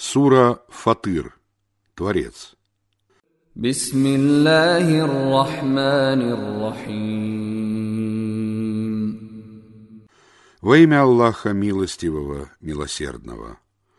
Сура Фатыр, Творец. В Во имя Аллаха Милостивого, Милосердного.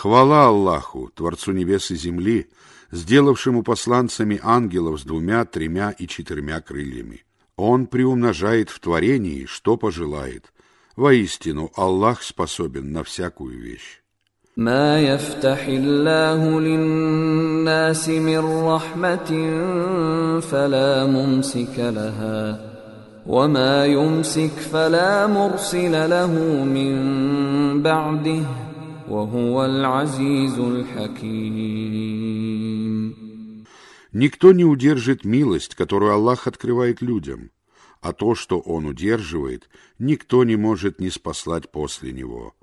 Хвала Аллаху, Творцу небес и земли, сделавшему посланцами ангелов с двумя, тремя и четырьмя крыльями. Он приумножает в творении, что пожелает. Воистину, Аллах способен на всякую вещь. ما يفتح الله للناس من رحمة فلا ممسك لها وما يمسك فلا مرسل له من بعده وهو العزيز الحكيم Никто не удержит милость, которую Аллах открывает людям, а то, что Он удерживает, никто не может не спаслать после Него.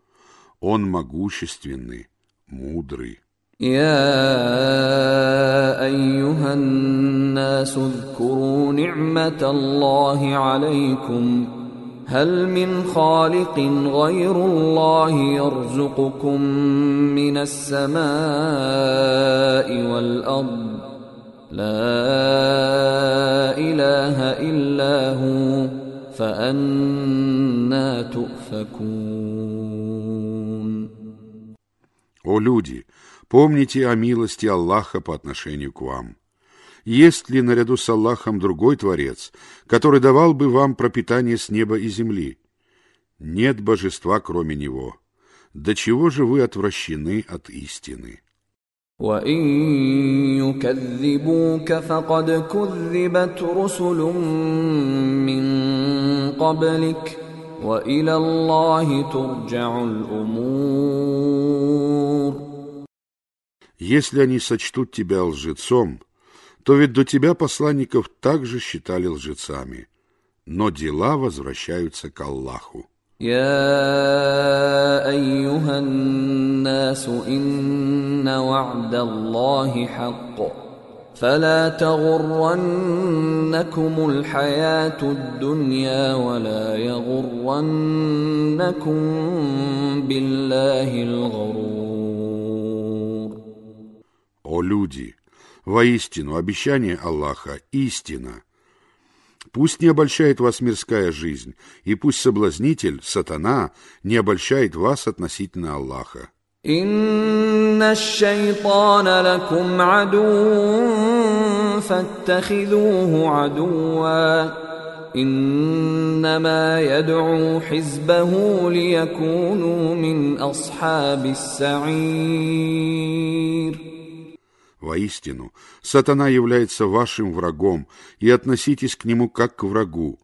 Он могущественный, мудрый. يا ايها الناس اذكروا نعمه الله عليكم هل من خالق غير الله يرزقكم من السماء والارض لا اله الا هو فانا تؤفكون О люди, помните о милости Аллаха по отношению к вам. Есть ли наряду с Аллахом другой Творец, который давал бы вам пропитание с неба и земли? Нет божества, кроме Него. До чего же вы отвращены от истины? وان يكذبوك فقد كذبت رسل من قبلك والى الله ترجع الامور Если они сочтут тебя лжецом, то ведь до тебя посланников также считали лжецами, но дела возвращаются к Аллаху. يا ايها الناس ان وعد الله حق فلا تغرنكم الحياه الدنيا ولا يغرنكم بالله الغرور О люди! Воистину, обещание Аллаха – истина. Пусть не обольщает вас мирская жизнь, и пусть соблазнитель, сатана, не обольщает вас относительно Аллаха. ان الشيطان لكم عدو فاتخذوه عدوا انما يدعو حزبه ليكونوا من اصحاب السعير Воистину, сатана является вашим врагом, и относитесь к нему как к врагу.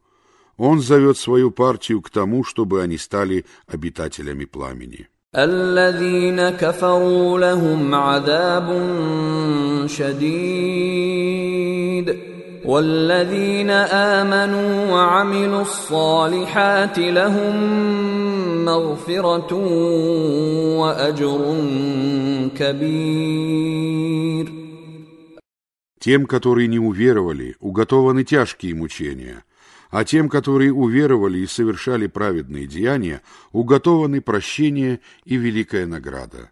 Он зовет свою партию к тому, чтобы они стали обитателями пламени. الذين كفروا لهم عذاب شديد والذين امنوا وعملوا الصالحات لهم مغفره واجر كبير Тем, которые не уверовали, уготованы тяжкие мучения, а тем, которые уверовали и совершали праведные деяния, уготованы прощение и великая награда.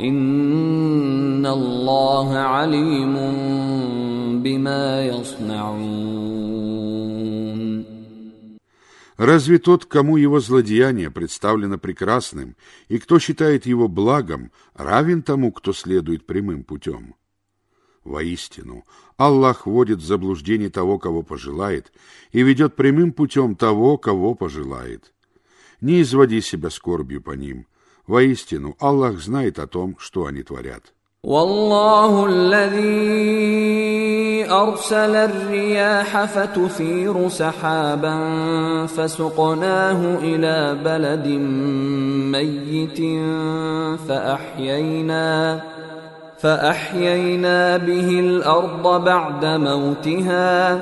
ان الله عليم بما يصنعون Разве тот, кому его злодеяние представлено прекрасным, и кто считает его благом, равен тому, кто следует прямым путем? Воистину, Аллах вводит в заблуждение того, кого пожелает, и ведет прямым путем того, кого пожелает. Не изводи себя скорбью по ним. Воистину, Аллах знает о том, что они творят. والله الذي ارسل الرياح فتثير سحابا فسقناه الى بلد ميت فاحيينا فاحيينا به الارض بعد موتها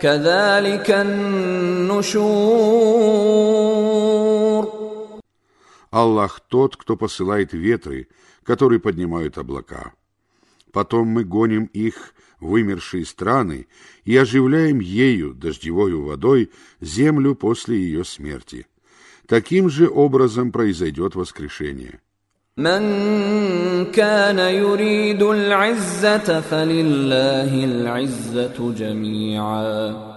كذلك النشور Аллах тот, кто посылает ветры, которые поднимают облака. Потом мы гоним их в вымершие страны и оживляем ею, дождевою водой, землю после ее смерти. Таким же образом произойдет воскрешение. من كان يريد العزة فلله العزة جميعا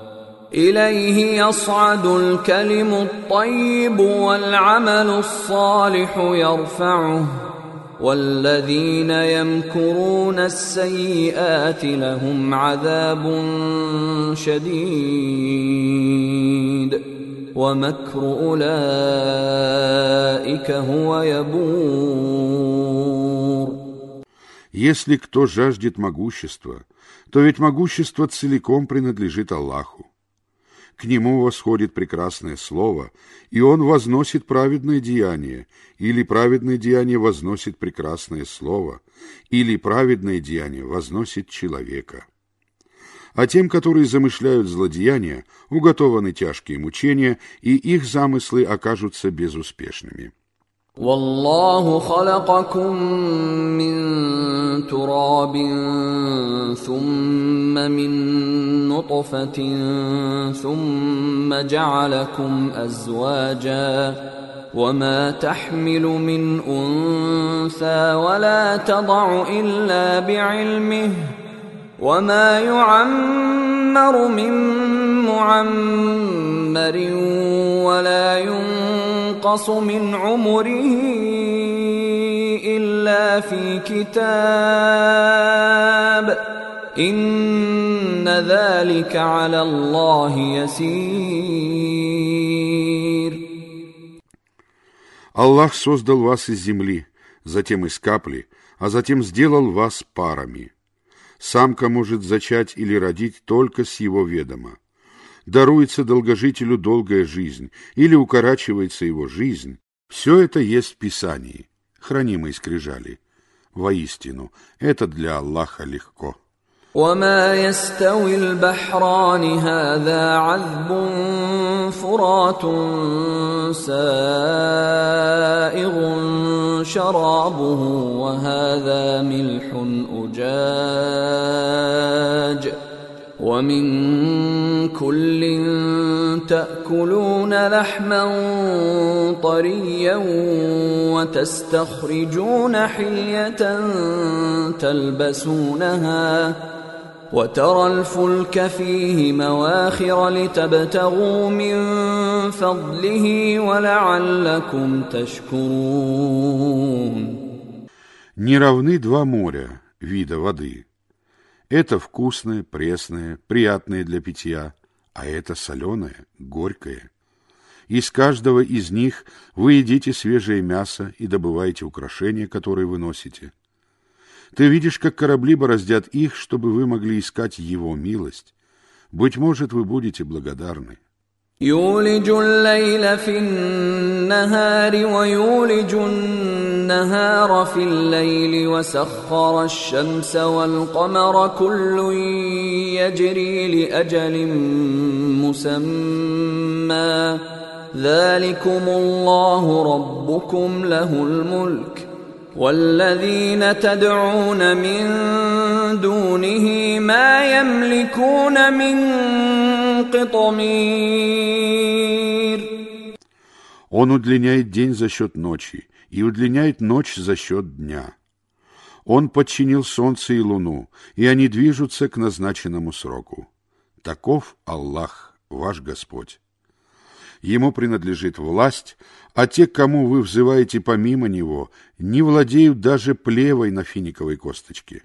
إليه يصعد الكلم الطيب والعمل الصالح يرفعه والذين يمكرون السيئات لهم عذاب شديد ومكر اولئك هو يبور Если кто жаждет могущества, то ведь могущество целиком принадлежит Аллаху. К нему восходит прекрасное слово, и он возносит праведное деяние, или праведное деяние возносит прекрасное слово, или праведное деяние возносит человека. А тем, которые замышляют злодеяния, уготованы тяжкие мучения, и их замыслы окажутся безуспешными. والله خلقكم من تراب ثم من نطفة ثم جعلكم أزواجا وما تحمل من أنثى ولا تضع إلا بعلمه وما يعمر من معمر ولا ينقص من عمره الا في كتاب ان ذلك على الله يسير Аллах создал вас из земли, затем из капли, а затем сделал вас парами. Самка может зачать или родить только с его ведома. Даруется долгожителю долгая жизнь или укорачивается его жизнь. Все это есть в Писании, хранимой скрижали. Воистину, это для Аллаха легко. وما يستوي البحران هذا عذب فرات سائغ شرابه وهذا ملح اجاج ومن كل تاكلون لحما طريا وتستخرجون حليه تلبسونها وترى الفلك فيه مواخر لتبتغوا من فضله ولعلكم تشكرون Не равны два моря, вида воды. Это вкусное, пресное, приятное для питья, а это соленое, горькое. Из каждого из них вы едите свежее мясо и добываете украшения, которые вы носите. Ты видишь, как корабли бороздят их, чтобы вы могли искать его милость. Быть может, вы будете благодарны. يولج الليل في النهار ويولج النهار في الليل وسخر الشمس والقمر كل يجري لاجل مسمى ذلكم الله ربكم له الملك والذين تدعون من دونه ما يملكون من قطمير Он удлиняет день за счет ночи И удлиняет ночь за счет дня. Он подчинил солнце и луну, и они движутся к назначенному сроку. Таков Аллах, ваш Господь. Ему принадлежит власть, а те, кому вы взываете помимо него, не владеют даже плевой на финиковой косточке.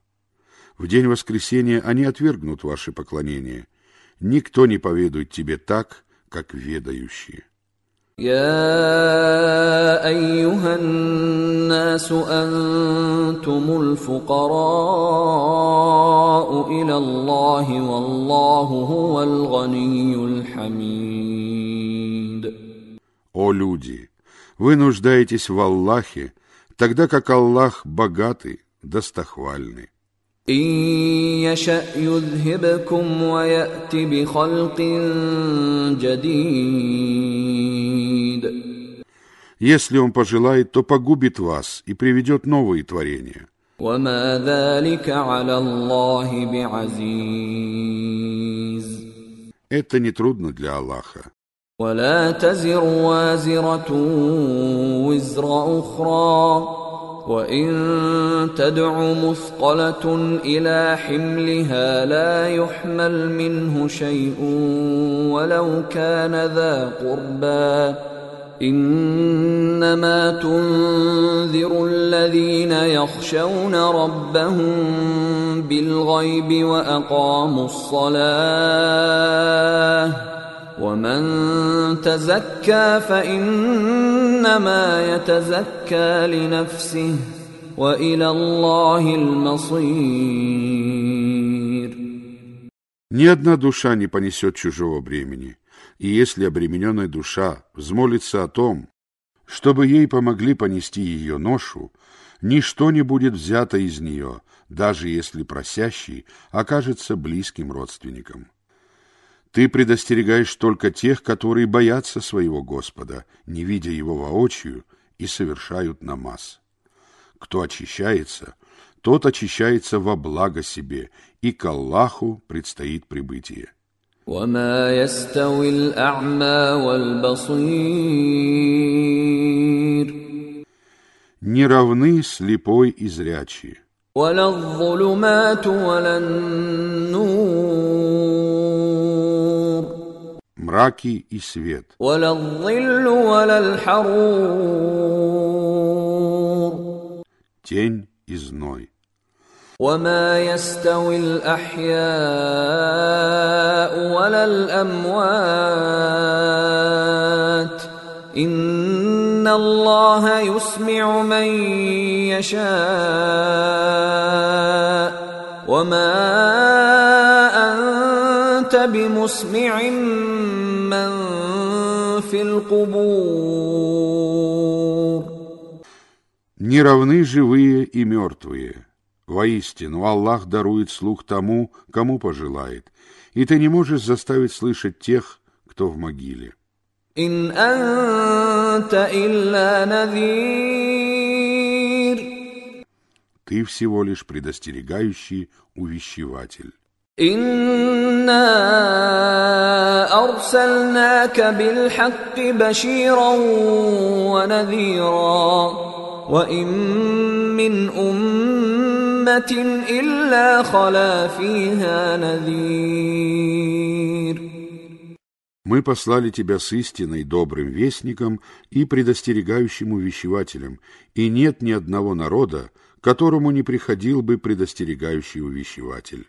В день воскресения они отвергнут ваше поклонение. Никто не поведает тебе так, как ведающие. يا ايها الناس انتم الفقراء الى الله والله هو الغني الحميد О люди, вы нуждаетесь в Аллахе, тогда как Аллах богатый, достохвальный. إن يشأ يذهبكم ويأت بخلق جديد Если Он пожелает, то погубит вас и приведет новые творения. وما ذلك على الله بعزيز Это нетрудно для Аллаха. ولا تزر وازرة وزر أخرى وإن تدع مثقلة إلى حملها لا يحمل منه شيء ولو كان ذا قربى إنما تنذر الذين يخشون ربهم بالغيب وأقاموا الصلاة ومن تزكى فانما يتزكى لنفسه والى الله المصير Ни одна душа не понесет чужого бремени, и если обремененная душа взмолится о том, чтобы ей помогли понести ее ношу, ничто не будет взято из нее, даже если просящий окажется близким родственником. Ты предостерегаешь только тех, которые боятся своего Господа, не видя его воочию, и совершают намаз. Кто очищается, тот очищается во благо себе, и к Аллаху предстоит прибытие. وما يستوي الأعمى والبصير Не равны слепой и зрячий, ولا الظلمات ولا النور мраки и свет, ولا الظل ولا الحرور тень и зной. وما يستوي الأحياء ولا الأموات إن الله يسمع من يشاء وما أنت بمسمع من في القبور Не равны живые и мертвые. Воистину, Аллах дарует слух тому, кому пожелает, и ты не можешь заставить слышать тех, кто в могиле. إن أنت إلا نذير Ты всего лишь предостерегающий увещеватель. إنا أرسلناك بالحق بشيرا ونذيرا وإن من أمة إلا خلا فيها نذير Мы послали тебя с истиной, добрым вестником и предостерегающим увещевателем, и нет ни одного народа, которому не приходил бы предостерегающий увещеватель.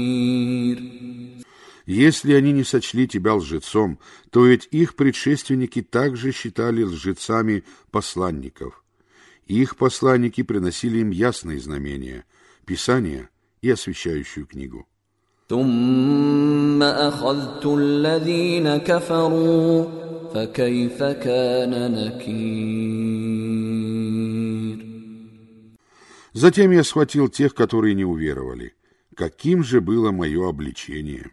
Если они не сочли тебя лжецом, то ведь их предшественники также считали лжецами посланников. Их посланники приносили им ясные знамения, Писание и освящающую книгу. ثم اخذت الذين كفروا فكيف كان نكير Затем я схватил тех, которые не уверовали. Каким же было мое обличение?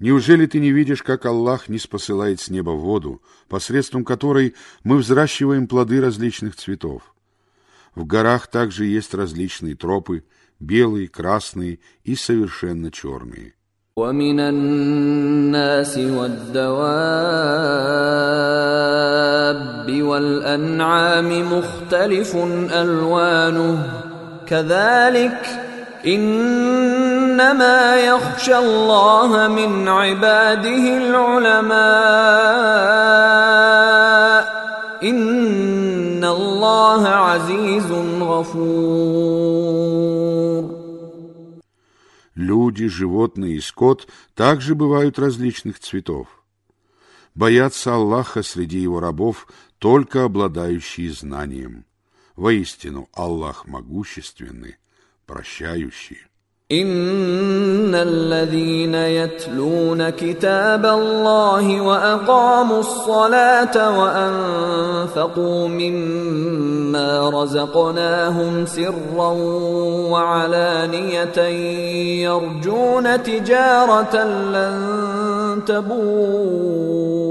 Неужели ты не видишь, как Аллах не спосылает с неба воду, посредством которой мы взращиваем плоды различных цветов? В горах также есть различные тропы, белые, красные и совершенно черные. ومن الناس والدواب والانعام مختلف الوانه كذلك انما يخشى الله من عباده العلماء ان الله عزيز غفور Люди, животные и скот также бывают различных цветов. Боятся Аллаха среди его рабов только обладающие знанием. Воистину, Аллах могущественный, прощающий. ان الذين يتلون كتاب الله واقاموا الصلاه وانفقوا مما رزقناهم سرا وعلانيه يرجون تجاره لن تبور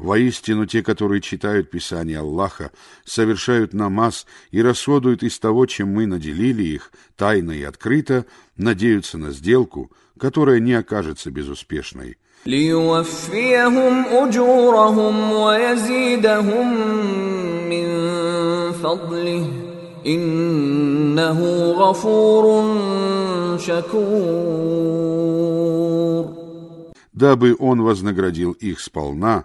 Воистину те, которые читают Писание Аллаха, совершают намаз и расходуют из того, чем мы наделили их, тайно и открыто, надеются на сделку, которая не окажется безуспешной. дабы он вознаградил их сполна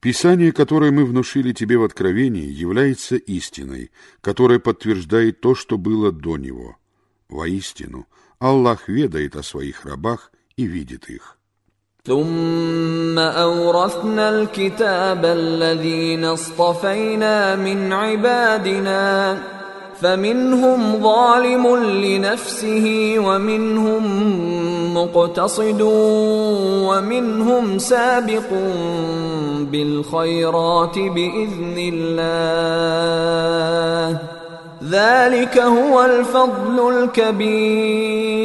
Писание, которое мы внушили тебе в Откровении, является истиной, которая подтверждает то, что было до него. Воистину, Аллах ведает о своих рабах и видит их. ثم اورثنا الكتاب الذين اصطفينا من عبادنا فمنهم ظالم لنفسه ومنهم مقتصد ومنهم سابق بالخيرات باذن الله ذلك هو الفضل الكبير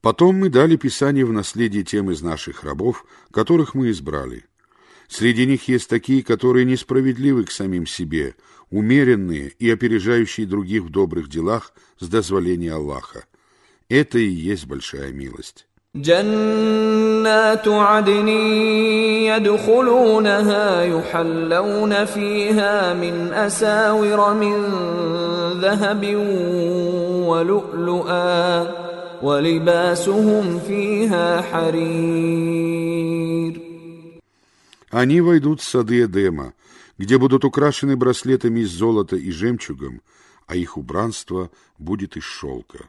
Потом мы дали Писание в наследие тем из наших рабов, которых мы избрали. Среди них есть такие, которые несправедливы к самим себе, умеренные и опережающие других в добрых делах с дозволения Аллаха. Это и есть большая милость. جنات عدن يدخلونها يحلون فيها من اساور من ذهب ولؤلؤا ولباسهم فيها حرير Они войдут в сады Эдема, где будут украшены браслетами из золота и жемчугом, а их убранство будет из шелка.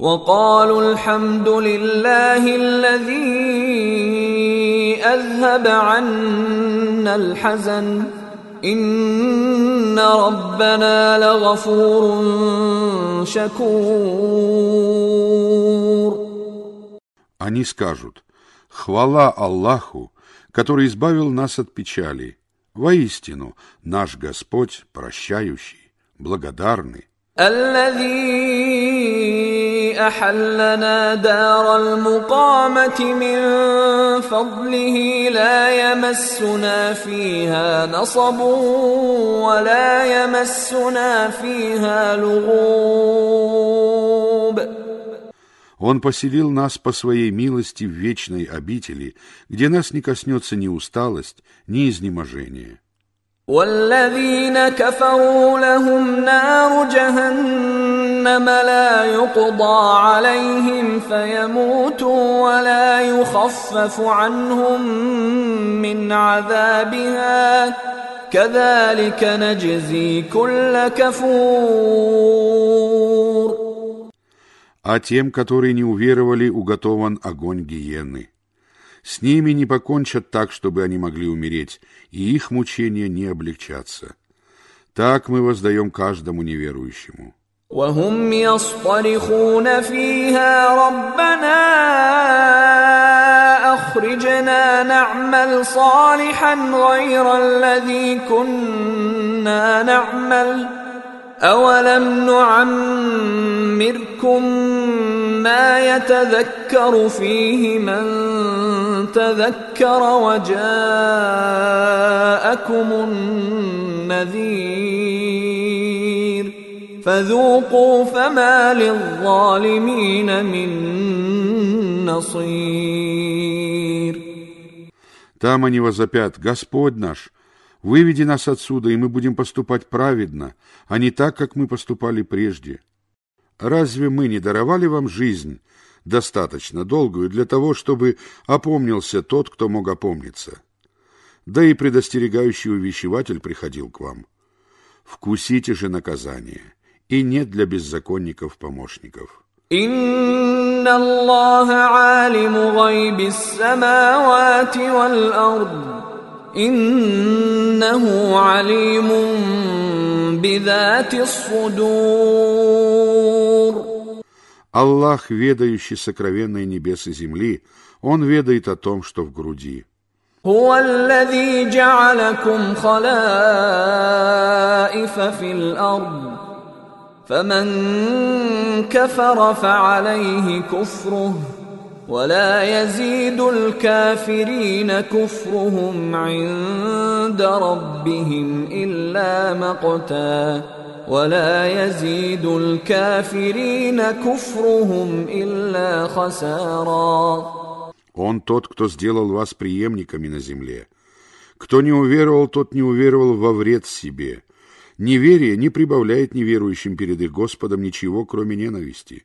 وقالوا الحمد لله الذي اذهب عنا الحزن ان ربنا لغفور شكور Они скажут, хвала Аллаху, который избавил нас от печали. Воистину, наш Господь прощающий, благодарный. الذي احلنا دار المقامه من فضله لا يمسنا فيها نصب ولا يمسنا فيها لغوب Он поселил нас по своей милости в вечной обители, где нас не коснется ни усталость, ни изнеможение. والذين كفروا لهم نار جهنم لا يقضى عليهم فيموتوا ولا يخفف عنهم من عذابها كذلك نجزي كل كفور А тем, которые не уверовали, уготован огонь гиены. С ними не покончат так, чтобы они могли умереть, и их мучения не облегчатся. Так мы воздаем каждому неверующему. وهم يصطرخون فيها ربنا أخرجنا نعمل صالحا غير الذي كنا نعمل أولم نعمركم ما يتذكر فيه من تذكر وجاءكم النذير فذوقوا فما للظالمين من نصير Там они возопят, Господь наш, Выведи нас отсюда, и мы будем поступать праведно, а не так, как мы поступали прежде. Разве мы не даровали вам жизнь, достаточно долгую, для того, чтобы опомнился тот, кто мог опомниться? Да и предостерегающий увещеватель приходил к вам. Вкусите же наказание, и нет для беззаконников помощников». «Инна Аллаха алиму гайби самавати вал-ард» إنه عليم بذات الصدور Аллах, ведающий сокровенные небес и земли, Он ведает о том, что в груди. هو الذي جعلكم خلائف في الأرض فمن كفر فعليه كفره ولا يزيد الكافرين كفرهم عند ربهم الا مقتا ولا يزيد الكافرين كفرهم الا خسارا Он тот, кто сделал вас преемниками на земле. Кто не уверовал, тот не уверовал во вред себе. Неверие не прибавляет неверующим перед их Господом ничего, кроме ненависти.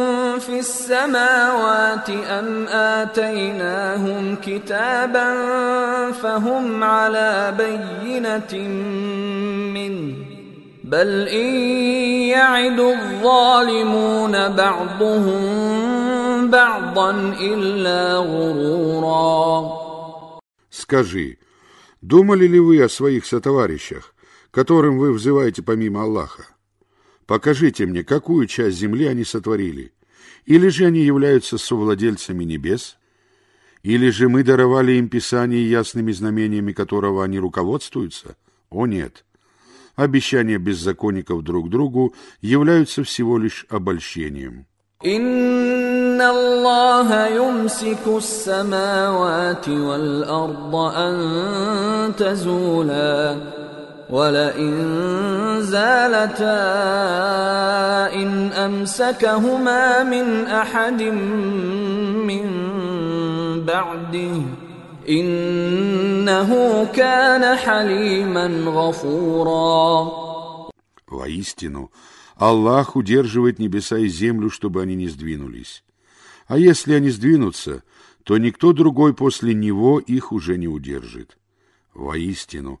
في السماوات أم آتيناهم كتابا فهم على بينة منه بل إن يعد الظالمون بعضهم بعضا إلا غرورا Скажи, думали ли вы о своих сотоварищах, которым вы взываете помимо Аллаха? Покажите мне, какую часть земли они сотворили. Или же они являются совладельцами небес? Или же мы даровали им Писание ясными знамениями, которого они руководствуются? О нет! обещания беззаконников друг другу являются всего лишь обольщением. إن الله يمسك السماوات والأرض أن تزولا ولئن زالتا إن أمسكهما من أحد من بعده إنه كان حليما غفورا Воистину, Аллах удерживает небеса и землю, чтобы они не сдвинулись. А если они сдвинутся, то никто другой после него их уже не удержит. Воистину,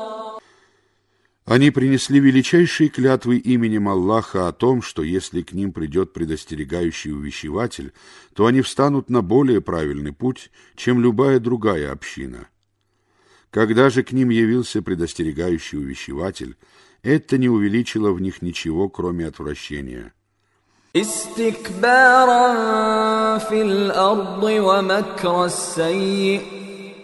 Они принесли величайшие клятвы именем Аллаха о том, что если к ним придет предостерегающий увещеватель, то они встанут на более правильный путь, чем любая другая община. Когда же к ним явился предостерегающий увещеватель, это не увеличило в них ничего, кроме отвращения. استكبارا في الأرض ومكر السيئ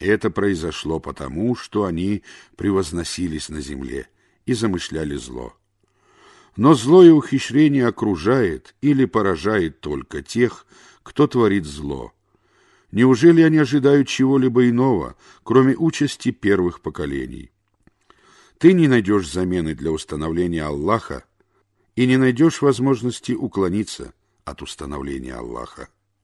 Это произошло потому, что они превозносились на земле и замышляли зло. Но злое ухищрение окружает или поражает только тех, кто творит зло. Неужели они ожидают чего-либо иного, кроме участи первых поколений? Ты не найдешь замены для установления Аллаха и не найдешь возможности уклониться от установления Аллаха.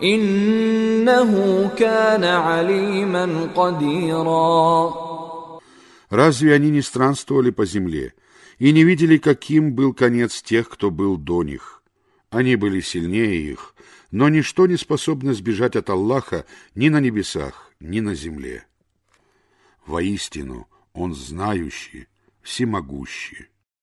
Иннаху кана алиман кадира. Разве они не странствовали по земле и не видели, каким был конец тех, кто был до них? Они были сильнее их, но ничто не способно сбежать от Аллаха ни на небесах, ни на земле. Воистину, Он знающий, всемогущий.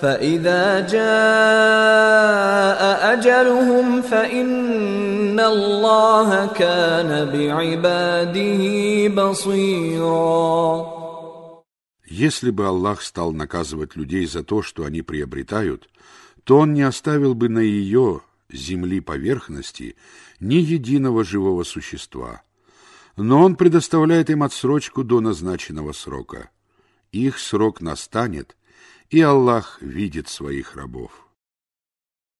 فإذا جاء أجلهم فإن الله كان بعباده بصيرا Если бы Аллах стал наказывать людей за то, что они приобретают, то Он не оставил бы на ее, земли поверхности, ни единого живого существа. Но Он предоставляет им отсрочку до назначенного срока. Их срок настанет, и Аллах видит своих рабов.